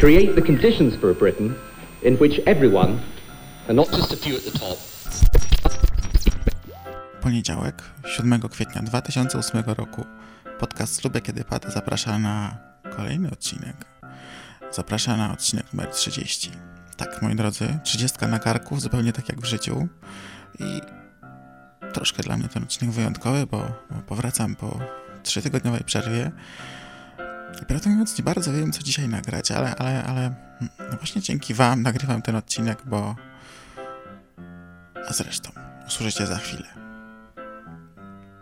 Create the conditions for a Britain in which everyone, and not just a few at the top, Poniedziałek, 7 kwietnia 2008 roku. Podcast Lubię Kiedy Pada zaprasza na kolejny odcinek. Zaprasza na odcinek numer 30. Tak, moi drodzy, 30 na karku, zupełnie tak jak w życiu. I troszkę dla mnie ten odcinek wyjątkowy, bo, bo powracam po trzytygodniowej przerwie. I prawdę mówiąc, nie bardzo wiem, co dzisiaj nagrać, ale, ale, ale no właśnie dzięki Wam nagrywam ten odcinek, bo. A zresztą, usłyszycie za chwilę.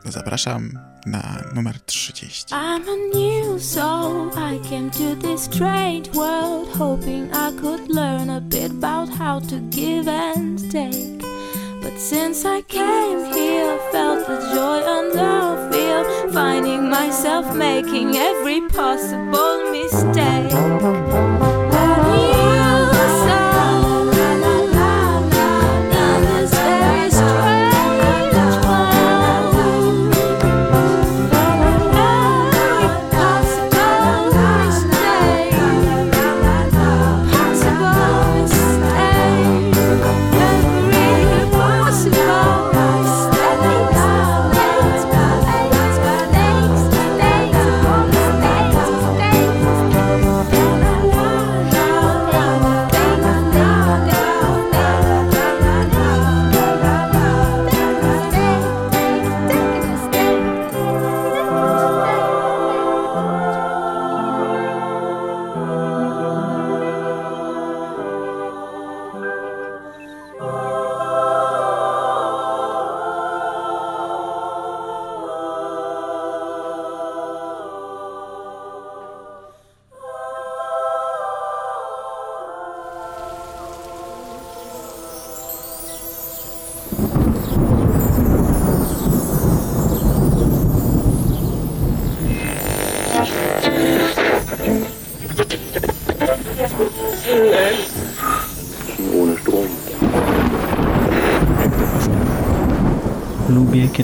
Zapraszam na numer 30. I'm a new soul. I came to this strange world hoping I could learn a bit about how to give and take. But since I came here, felt the joy and the fear, finding myself making every possible mistake.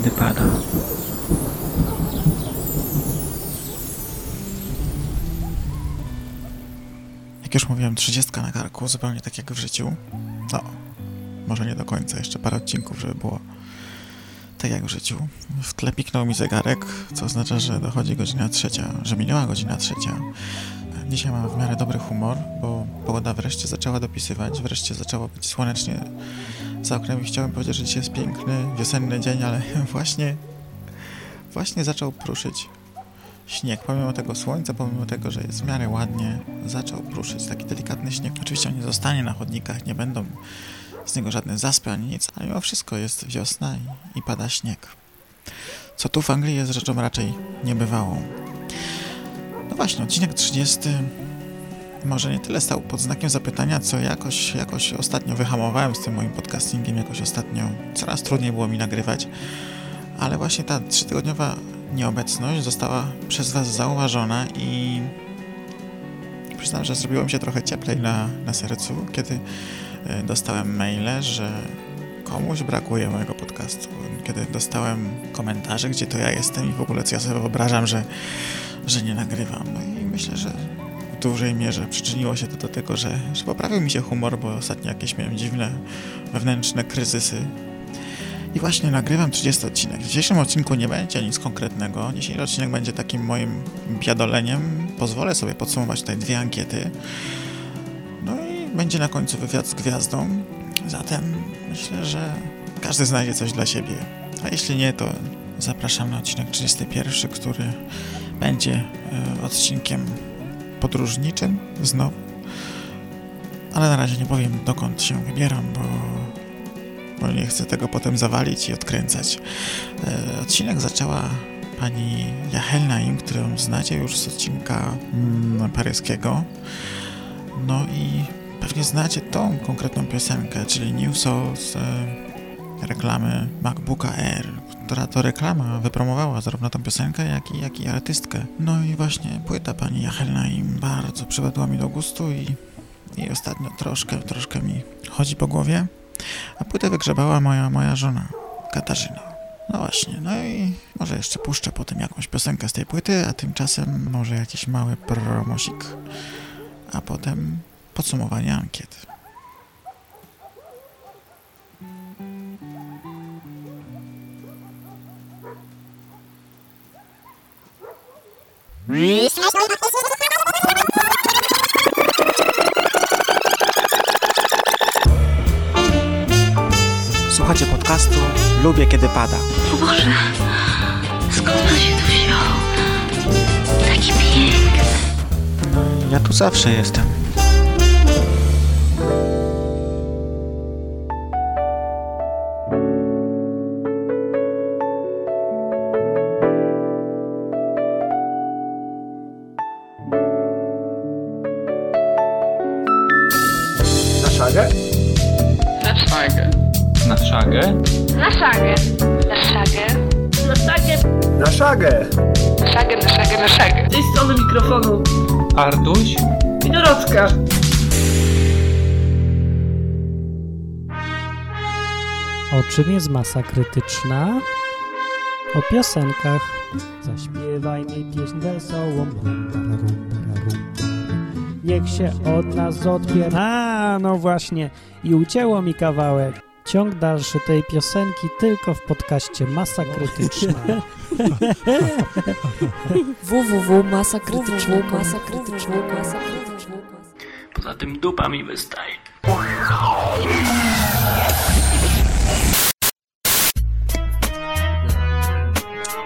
Kiedy pada. Jak już mówiłem, 30 na karku, zupełnie tak jak w życiu. No, może nie do końca, jeszcze parę odcinków, żeby było tak jak w życiu. W tle piknął mi zegarek, co oznacza, że dochodzi godzina trzecia, że minęła godzina trzecia. Dzisiaj mam w miarę dobry humor, bo pogoda wreszcie zaczęła dopisywać, wreszcie zaczęło być słonecznie za oknem i chciałem powiedzieć, że dzisiaj jest piękny, wiosenny dzień, ale właśnie, właśnie zaczął pruszyć śnieg. Pomimo tego słońca, pomimo tego, że jest w miarę ładnie, zaczął pruszyć taki delikatny śnieg. Oczywiście on nie zostanie na chodnikach, nie będą z niego żadne zaspy ani nic, ale mimo wszystko jest wiosna i, i pada śnieg. Co tu w Anglii jest rzeczą raczej niebywałą. No właśnie, odcinek 30 może nie tyle stał pod znakiem zapytania, co jakoś, jakoś ostatnio wyhamowałem z tym moim podcastingiem, jakoś ostatnio coraz trudniej było mi nagrywać, ale właśnie ta trzytygodniowa nieobecność została przez Was zauważona i przyznam, że zrobiło mi się trochę cieplej na, na sercu, kiedy e, dostałem maile, że komuś brakuje mojego podcastu. Kiedy dostałem komentarze, gdzie to ja jestem i w ogóle co ja sobie wyobrażam, że, że nie nagrywam. No i myślę, że dużej mierze przyczyniło się to do tego, że, że poprawił mi się humor, bo ostatnio jakieś miałem dziwne wewnętrzne kryzysy. I właśnie nagrywam 30 odcinek. W dzisiejszym odcinku nie będzie nic konkretnego. Dzisiejszy odcinek będzie takim moim biadoleniem. Pozwolę sobie podsumować tutaj dwie ankiety. No i będzie na końcu wywiad z gwiazdą. Zatem myślę, że każdy znajdzie coś dla siebie. A jeśli nie, to zapraszam na odcinek 31, który będzie e, odcinkiem podróżniczym znowu. Ale na razie nie powiem dokąd się wybieram, bo, bo nie chcę tego potem zawalić i odkręcać. E, odcinek zaczęła pani Jahelnaim, którą znacie już z odcinka mm, paryskiego. No i pewnie znacie tą konkretną piosenkę, czyli New Soul z e, reklamy MacBooka Air, która to reklama wypromowała zarówno tą piosenkę, jak i, jak i artystkę. No i właśnie płyta pani Jahelnaim bardzo przypadła mi do gustu i, i ostatnio troszkę, troszkę mi chodzi po głowie. A płytę wygrzebała moja, moja żona, Katarzyna. No właśnie, no i może jeszcze puszczę potem jakąś piosenkę z tej płyty, a tymczasem może jakiś mały promosik, a potem podsumowanie ankiet. Słuchacie podcastu Lubię Kiedy Pada. O Boże, skąd on się tu wziął? Taki piękny. Ja tu zawsze jestem. Mikrofonu Artuś? i Dorotka. O czym jest masa krytyczna? O piosenkach. Zaśpiewaj mi pieśń wesołą. Niech się od nas odpier... A, no właśnie. I ucięło mi kawałek. Ciąg dalszy tej piosenki tylko w podcaście Masa Krytyczna. www.masakrytyczna.com Poza tym dupa mi wystaje.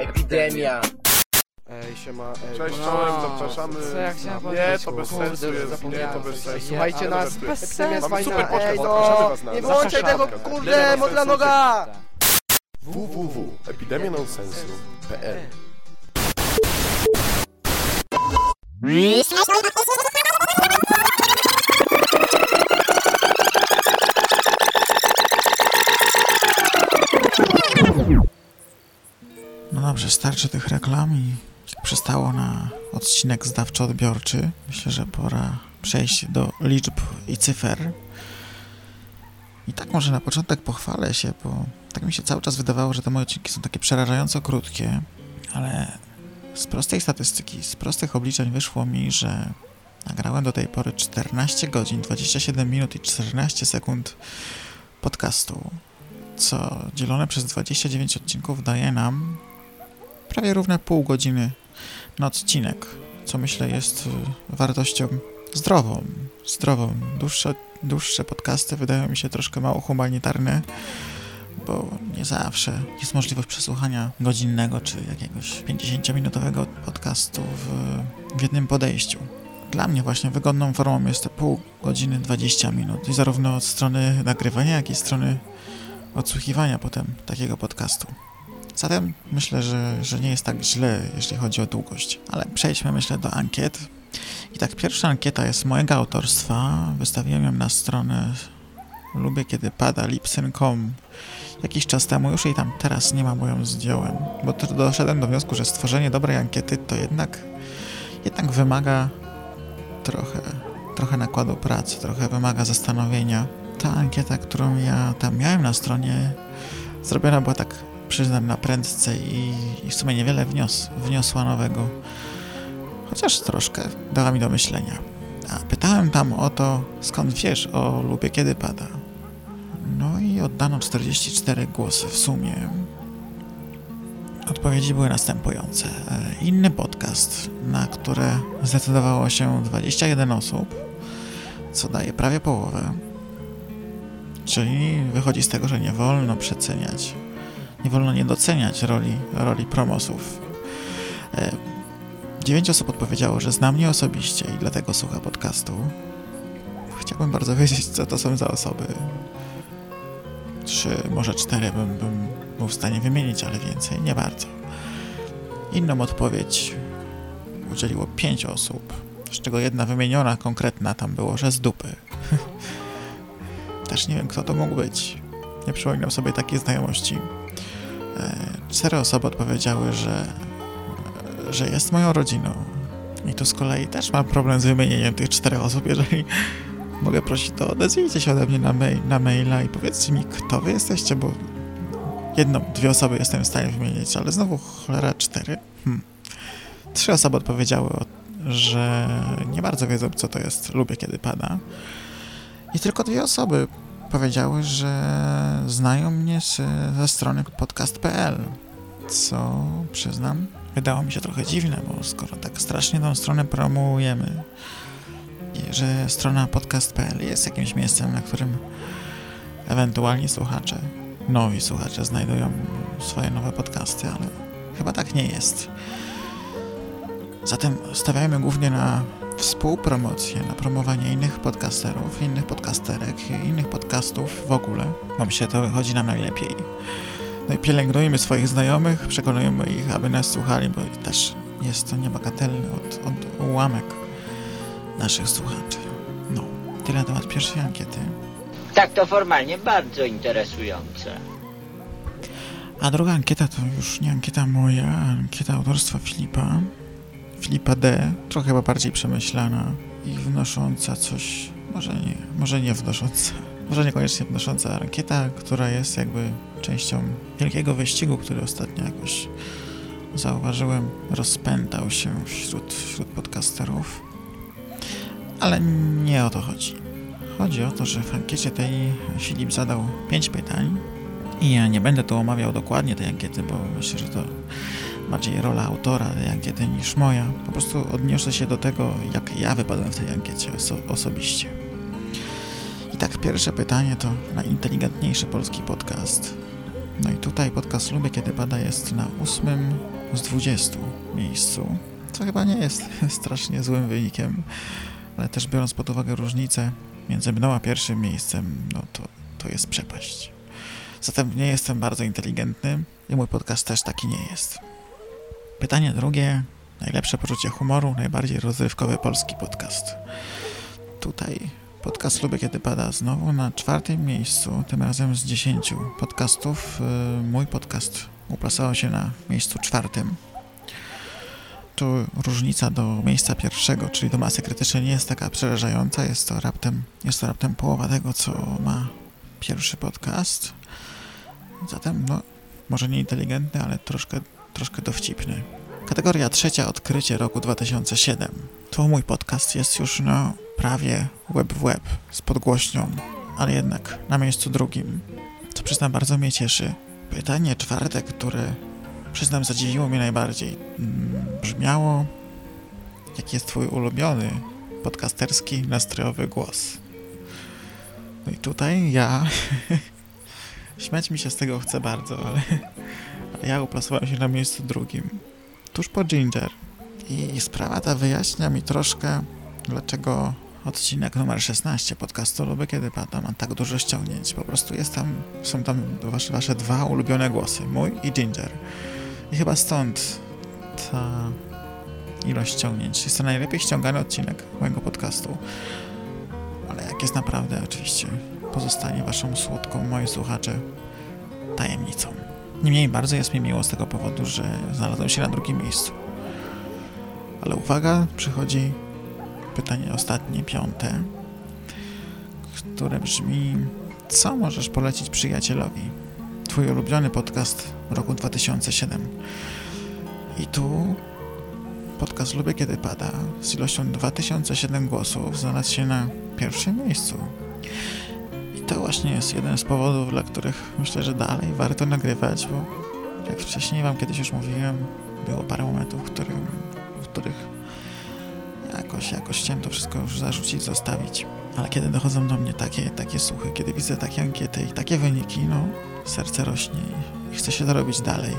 Epidemia. Ej, siema, ej. Cześć, no. czołem, zapraszamy. Co ja chciałem Nie, powiedzieć? to bez Kurde, sensu jest, nie, zapomniałem, to bez sensu. Słuchajcie Ale nas, bez bez sensu. sensu, Mamy super ej, podcast, no, zapraszamy was na nie wyłączaj tego, szatkę. kurde, Epidemia modla noga! www.epidemianonsensu.pl No dobrze, starczy tych reklam i przystało na odcinek zdawczo-odbiorczy, myślę, że pora przejść do liczb i cyfer. I tak może na początek pochwalę się, bo tak mi się cały czas wydawało, że te moje odcinki są takie przerażająco krótkie, ale z prostej statystyki, z prostych obliczeń wyszło mi, że nagrałem do tej pory 14 godzin, 27 minut i 14 sekund podcastu, co dzielone przez 29 odcinków daje nam prawie równe pół godziny na odcinek, co myślę jest y, wartością zdrową. Zdrową. Dłuższe, dłuższe podcasty wydają mi się troszkę mało humanitarne, bo nie zawsze jest możliwość przesłuchania godzinnego czy jakiegoś 50-minutowego podcastu w, w jednym podejściu. Dla mnie właśnie wygodną formą jest te pół godziny 20 minut i zarówno od strony nagrywania, jak i strony odsłuchiwania potem takiego podcastu. Zatem myślę, że, że nie jest tak źle, jeśli chodzi o długość. Ale przejdźmy, myślę, do ankiet. I tak, pierwsza ankieta jest mojego autorstwa. Wystawiłem ją na stronę lubię kiedy pada lipsyn.com jakiś czas temu już i tam teraz nie ma, bo ją zdjąłem. Bo doszedłem do wniosku, że stworzenie dobrej ankiety to jednak, jednak wymaga trochę, trochę nakładu pracy, trochę wymaga zastanowienia. Ta ankieta, którą ja tam miałem na stronie, zrobiona była tak przyznam na prędce i, i w sumie niewiele wnios, wniosła nowego. Chociaż troszkę dała mi do myślenia. A pytałem tam o to, skąd wiesz o lubię kiedy pada. No i oddano 44 głosy w sumie. Odpowiedzi były następujące. E, Inny podcast, na które zdecydowało się 21 osób, co daje prawie połowę. Czyli wychodzi z tego, że nie wolno przeceniać nie wolno nie doceniać roli, roli promosów. E, Dziewięć osób odpowiedziało, że zna mnie osobiście i dlatego słucha podcastu. Chciałbym bardzo wiedzieć, co to są za osoby. Trzy, może cztery bym, bym był w stanie wymienić, ale więcej nie bardzo. Inną odpowiedź udzieliło pięć osób, z czego jedna wymieniona, konkretna tam było, że z dupy. Też nie wiem, kto to mógł być. Nie przypominam sobie takiej znajomości. Cztery osoby odpowiedziały, że, że jest moją rodziną. I tu z kolei też mam problem z wymienieniem tych czterech osób. Jeżeli mogę prosić, to odezwijcie się ode mnie na, mail, na maila i powiedzcie mi, kto wy jesteście, bo jedną, dwie osoby jestem w stanie wymienić, ale znowu cholera cztery. Hmm. Trzy osoby odpowiedziały, że nie bardzo wiedzą, co to jest lubię, kiedy pada. I tylko dwie osoby powiedziały, że znają mnie z, ze strony podcast.pl, co przyznam, wydało mi się trochę dziwne, bo skoro tak strasznie tą stronę promujemy, że strona podcast.pl jest jakimś miejscem, na którym ewentualnie słuchacze, nowi słuchacze znajdują swoje nowe podcasty, ale chyba tak nie jest. Zatem stawiajmy głównie na współpromocję, na promowanie innych podcasterów, innych podcasterek, innych podcastów w ogóle, bo myślę, to wychodzi nam najlepiej. No i pielęgnujmy swoich znajomych, przekonujmy ich, aby nas słuchali, bo też jest to niebagatelny od, od ułamek naszych słuchaczy. No, tyle na temat pierwszej ankiety. Tak, to formalnie bardzo interesujące. A druga ankieta to już nie ankieta moja, ankieta autorstwa Filipa. Filipa D. Trochę chyba bardziej przemyślana i wnosząca coś, może nie, może nie wnosząca, może niekoniecznie wnosząca ankieta, która jest jakby częścią wielkiego wyścigu, który ostatnio jakoś zauważyłem, rozpętał się wśród, wśród podcasterów. Ale nie o to chodzi. Chodzi o to, że w ankiecie tej Filip zadał 5 pytań i ja nie będę tu omawiał dokładnie tej ankiety, bo myślę, że to bardziej rola autora tej ankiety niż moja. Po prostu odniosę się do tego, jak ja wypadłem w tej ankiecie oso osobiście. I tak pierwsze pytanie to najinteligentniejszy polski podcast. No i tutaj podcast Lubię Kiedy Pada jest na ósmym z 20 miejscu, co chyba nie jest strasznie złym wynikiem, ale też biorąc pod uwagę różnicę między mną a pierwszym miejscem, no to, to jest przepaść. Zatem nie jestem bardzo inteligentny i mój podcast też taki nie jest. Pytanie drugie. Najlepsze poczucie humoru, najbardziej rozrywkowy polski podcast. Tutaj podcast Lubię Kiedy Pada znowu na czwartym miejscu, tym razem z dziesięciu podcastów. Mój podcast uplasował się na miejscu czwartym. Tu różnica do miejsca pierwszego, czyli do masy krytycznej nie jest taka przerażająca. Jest to raptem, jest to raptem połowa tego, co ma pierwszy podcast. Zatem, no, może nie inteligentny, ale troszkę, troszkę dowcipny. Kategoria trzecia, odkrycie roku 2007. Tu mój podcast jest już, no, prawie web w web, z podgłośnią, ale jednak na miejscu drugim, co przyznam bardzo mnie cieszy. Pytanie czwarte, które przyznam zadziwiło mnie najbardziej, brzmiało, jaki jest twój ulubiony podcasterski, nastrojowy głos. No i tutaj ja Śmiać mi się z tego chce bardzo, ale ja uplasowałem się na miejscu drugim, tuż po Ginger. I sprawa ta wyjaśnia mi troszkę, dlaczego odcinek numer 16 podcastu Lubię Kiedy Pada ma tak dużo ściągnięć. Po prostu jest tam, są tam wasze, wasze dwa ulubione głosy, mój i Ginger. I chyba stąd ta ilość ściągnięć. Jest to najlepiej ściągany odcinek mojego podcastu. Ale jak jest naprawdę, oczywiście pozostanie waszą słodką, moi słuchacze, tajemnicą. Niemniej bardzo jest mi miło z tego powodu, że znalazłem się na drugim miejscu. Ale uwaga, przychodzi pytanie ostatnie, piąte, które brzmi: Co możesz polecić przyjacielowi? Twój ulubiony podcast roku 2007. I tu podcast Lubię Kiedy Pada z ilością 2007 głosów znalazł się na pierwszym miejscu. To właśnie jest jeden z powodów, dla których myślę, że dalej warto nagrywać, bo jak wcześniej wam kiedyś już mówiłem, było parę momentów, w, w których jakoś, jakoś chciałem to wszystko już zarzucić, zostawić. Ale kiedy dochodzą do mnie takie, takie słuchy, kiedy widzę takie ankiety i takie wyniki, no, serce rośnie i, chce się to robić dalej.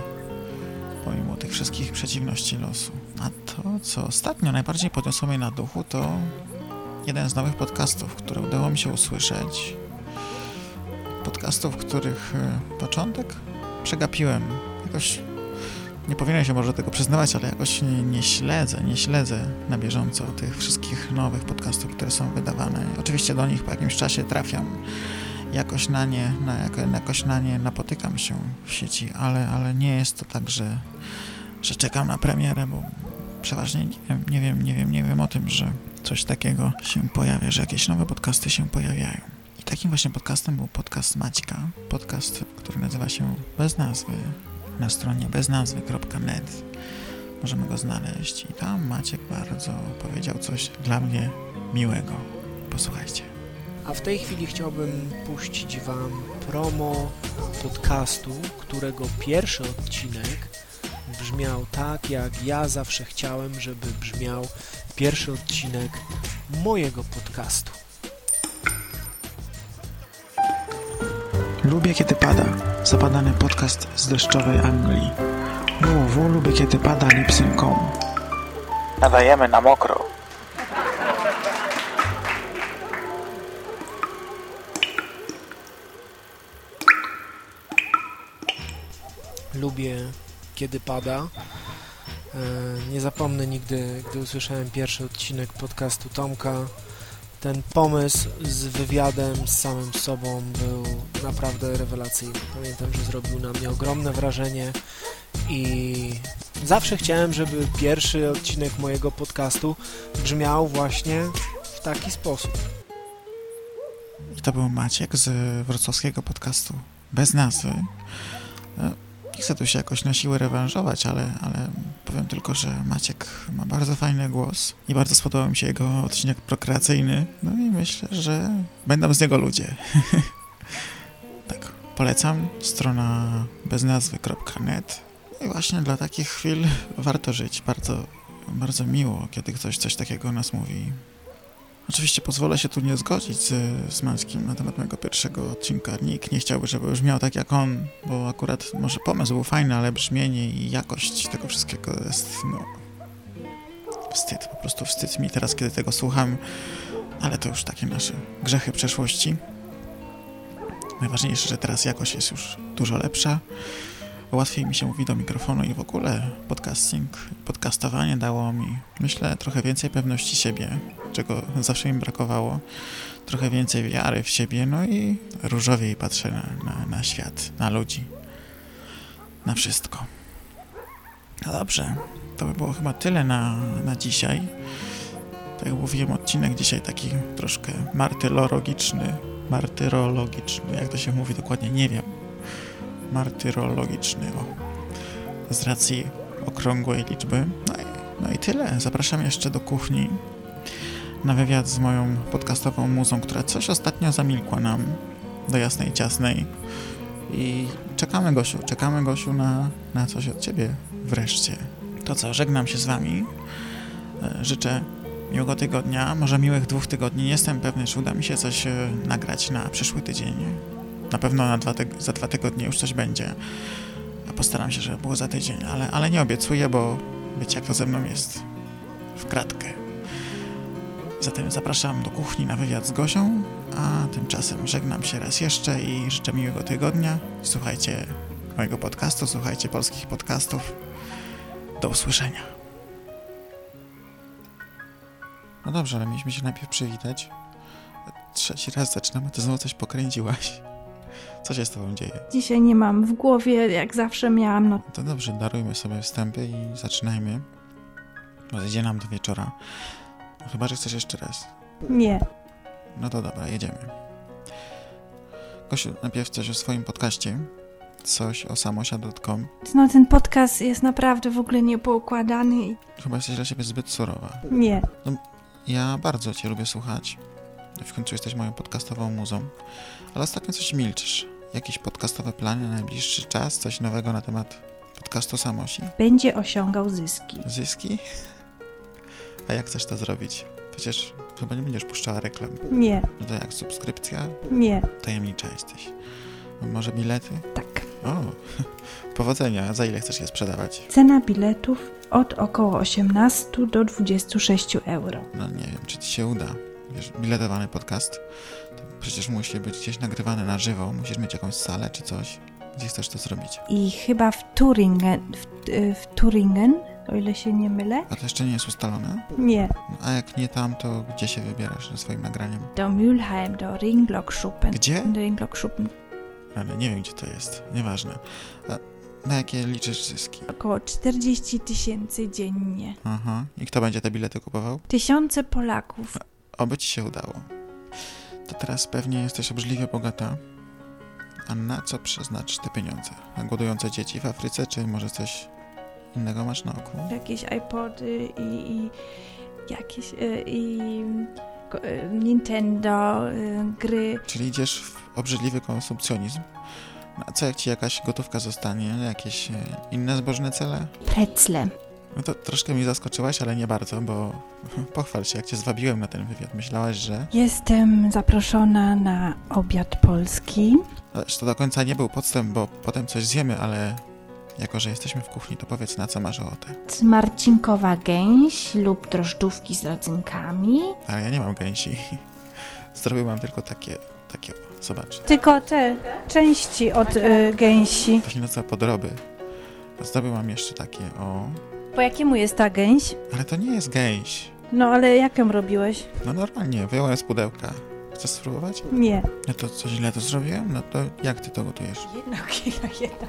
Pomimo tych wszystkich przeciwności losu. A to, co ostatnio najbardziej podniosło mnie na duchu, to jeden z nowych podcastów, które udało mi się usłyszeć. Podcastów, których y, początek przegapiłem. Jakoś nie powinienem się może tego przyznawać, ale jakoś nie, nie, śledzę, nie śledzę na bieżąco tych wszystkich nowych podcastów, które są wydawane. Oczywiście do nich po jakimś czasie trafiam. Jakoś na nie, na, jakoś na nie napotykam się w sieci, ale, ale nie jest to tak, że, że czekam na premierę, bo przeważnie nie wiem, nie wiem, nie wiem, nie wiem o tym, że coś takiego się pojawia, że jakieś nowe podcasty się pojawiają. Takim właśnie podcastem był podcast Maćka. Podcast, który nazywa się Bez Nazwy. Na stronie beznazwy.net możemy go znaleźć. I tam Maciek bardzo powiedział coś dla mnie miłego. Posłuchajcie. A w tej chwili chciałbym puścić Wam promo podcastu, którego pierwszy odcinek brzmiał tak, jak ja zawsze chciałem, żeby brzmiał pierwszy odcinek mojego podcastu. Lubię kiedy pada. Zapadany podcast z deszczowej Anglii. www kiedy pada lipsyn.com Nadajemy na mokro. Lubię kiedy pada. E, nie zapomnę nigdy, gdy usłyszałem pierwszy odcinek podcastu Tomka. Ten pomysł z wywiadem z samym sobą był naprawdę rewelacyjny. Pamiętam, że zrobił na mnie ogromne wrażenie i zawsze chciałem, żeby pierwszy odcinek mojego podcastu brzmiał właśnie w taki sposób. To był Maciek z wrocławskiego podcastu Bez Nazwy. Chcę tu się jakoś na siłę rewanżować, ale, ale powiem tylko, że Maciek ma bardzo fajny głos i bardzo spodobał mi się jego odcinek prokreacyjny. No i myślę, że będą z niego ludzie. tak, polecam. Strona beznazwy.net i właśnie dla takich chwil warto żyć. Bardzo, bardzo miło, kiedy ktoś coś takiego nas mówi. Oczywiście pozwolę się tu nie zgodzić z, z Mańskim na temat mojego pierwszego odcinka. Nikt nie chciałby, żeby już miał tak jak on, bo akurat może pomysł był fajny, ale brzmienie i jakość tego wszystkiego jest, no... Wstyd, po prostu wstyd mi teraz, kiedy tego słucham, ale to już takie nasze grzechy przeszłości. Najważniejsze, że teraz jakość jest już dużo lepsza. Łatwiej mi się mówi do mikrofonu i w ogóle podcasting, podcastowanie dało mi, myślę, trochę więcej pewności siebie, czego zawsze mi brakowało. Trochę więcej wiary w siebie, no i różowiej patrzę na, na, na świat, na ludzi, na wszystko. No dobrze, to by było chyba tyle na, na dzisiaj. Tak jak mówiłem, odcinek dzisiaj taki troszkę martyrologiczny, martyrologiczny, jak to się mówi dokładnie, nie wiem martyrologiczny, o, z racji okrągłej liczby. No i, no i tyle. Zapraszam jeszcze do kuchni na wywiad z moją podcastową muzą, która coś ostatnio zamilkła nam do jasnej ciasnej. I czekamy, Gosiu, czekamy, Gosiu, na, na coś od Ciebie wreszcie. To co, żegnam się z Wami. E, życzę miłego tygodnia, może miłych dwóch tygodni. Nie jestem pewny, czy uda mi się coś e, nagrać na przyszły tydzień. Na pewno na dwa za dwa tygodnie już coś będzie. A postaram się, żeby było za tydzień, ale, ale nie obiecuję, bo wiecie jak to ze mną jest. W kratkę. Zatem zapraszam do kuchni na wywiad z Gosią, a tymczasem żegnam się raz jeszcze i życzę miłego tygodnia. Słuchajcie mojego podcastu, słuchajcie polskich podcastów. Do usłyszenia. No dobrze, ale mieliśmy się najpierw przywitać. Trzeci raz zaczynamy, to znowu coś pokręciłaś. Co się z tobą dzieje? Dzisiaj nie mam w głowie, jak zawsze miałam. No. To dobrze, darujmy sobie wstępy i zaczynajmy. Bo zejdzie nam do wieczora. No, chyba, że chcesz jeszcze raz. Nie. No to dobra, jedziemy. Gosiu, najpierw coś o swoim podcaście. Coś o samosia.com. No ten podcast jest naprawdę w ogóle niepoukładany. Chyba jesteś dla siebie zbyt surowa. Nie. No, ja bardzo cię lubię słuchać. W końcu jesteś moją podcastową muzą. Ale ostatnio coś milczysz. Jakieś podcastowe plany na najbliższy czas? Coś nowego na temat podcastu Samosi? Będzie osiągał zyski. Zyski? A jak chcesz to zrobić? Przecież chyba nie będziesz puszczała reklam. Nie. No to jak subskrypcja? Nie. Tajemnicza jesteś. Może bilety? Tak. O, powodzenia. Za ile chcesz je sprzedawać? Cena biletów od około 18 do 26 euro. No nie wiem, czy ci się uda. Wiesz, biletowany podcast to przecież musi być gdzieś nagrywany na żywo. Musisz mieć jakąś salę czy coś. Gdzie chcesz to zrobić? I chyba w Turingen, w, w Turingen, o ile się nie mylę. A to jeszcze nie jest ustalone? Nie. A jak nie tam, to gdzie się wybierasz ze swoim nagraniem? Do Mülheim, do Ringblockschuppen. Gdzie? Do Ringblockschuppen. Ale nie wiem, gdzie to jest. Nieważne. Na jakie liczysz zyski? Około 40 tysięcy dziennie. Aha. I kto będzie te bilety kupował? Tysiące Polaków. Oby ci się udało. to teraz pewnie jesteś obrzydliwie bogata. A na co przeznaczysz te pieniądze? Na głodujące dzieci w Afryce, czy może coś innego masz na oku? Jakieś iPody i, i jakieś y, i y, Nintendo, y, gry. Czyli idziesz w obrzydliwy konsumpcjonizm? A co jak ci jakaś gotówka zostanie? Jakieś e, inne zbożne cele? Precle. No to troszkę mi zaskoczyłaś, ale nie bardzo, bo pochwal się, jak cię zwabiłem na ten wywiad. Myślałaś, że... Jestem zaproszona na obiad polski. Ależ to do końca nie był podstęp, bo potem coś zjemy, ale jako, że jesteśmy w kuchni, to powiedz na co masz ochotę. Marcinkowa gęś lub drożdżówki z rodzynkami. Ale ja nie mam gęsi. Zdrowie mam tylko takie, takie, o, zobacz. Tylko te części od y, gęsi. Właśnie no co, podroby. Zdrowie mam jeszcze takie, o... Po jakiemu jest ta gęś? Ale to nie jest gęś. No ale jak ją robiłeś? No normalnie, wyjąłem z pudełka. Chcesz spróbować? Nie. No to co źle to zrobiłem? No to jak ty to gotujesz? Jedno kilo, jedno.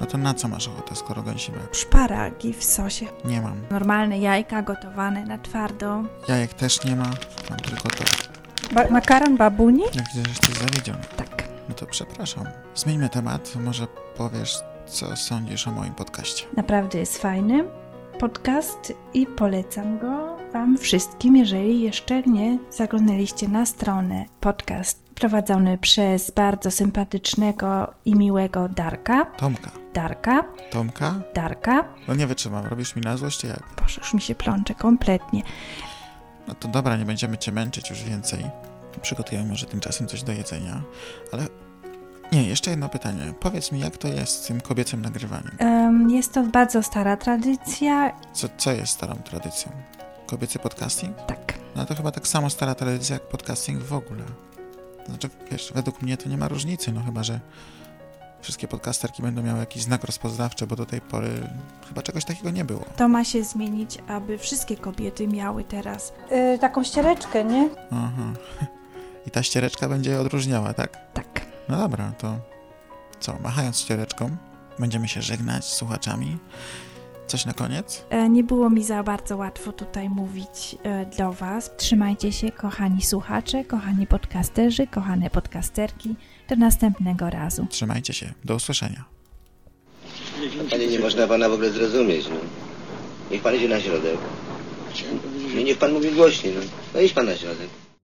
No to na co masz ochotę, skoro gęsi brak? Szparagi w sosie. Nie mam. Normalne jajka gotowane na twardo. Jajek też nie ma, mam tylko to. Ba makaron babuni? Jak widzę, że jesteś zawiedziony. Tak. No to przepraszam. Zmieńmy temat, może powiesz, co sądzisz o moim podcaście. Naprawdę jest fajny podcast i polecam go Wam wszystkim, jeżeli jeszcze nie zaglądaliście na stronę. Podcast prowadzony przez bardzo sympatycznego i miłego Darka. Tomka. Darka. Tomka? Darka. No nie wytrzymam, robisz mi na złość, czy jak? Boże, już mi się plącze kompletnie. No to dobra, nie będziemy cię męczyć już więcej. Przygotujemy może tymczasem coś do jedzenia, ale... Nie, jeszcze jedno pytanie. Powiedz mi, jak to jest z tym kobiecym nagrywaniem? Um, jest to bardzo stara tradycja. Co, co jest starą tradycją? Kobiecy podcasting? Tak. No to chyba tak samo stara tradycja jak podcasting w ogóle. Znaczy, wiesz, według mnie to nie ma różnicy, no chyba, że wszystkie podcasterki będą miały jakiś znak rozpoznawczy, bo do tej pory chyba czegoś takiego nie było. To ma się zmienić, aby wszystkie kobiety miały teraz yy, taką ściereczkę, nie? Aha. I ta ściereczka będzie odróżniała, tak? No dobra, to co, machając ściereczką, będziemy się żegnać z słuchaczami. Coś na koniec? E, nie było mi za bardzo łatwo tutaj mówić e, do Was. Trzymajcie się, kochani słuchacze, kochani podcasterzy, kochane podcasterki. Do następnego razu. Trzymajcie się. Do usłyszenia. Panie, nie można pana w ogóle zrozumieć, no. Niech pan idzie na środek. Nie, niech pan mówi głośniej, no. No idź pan na środek.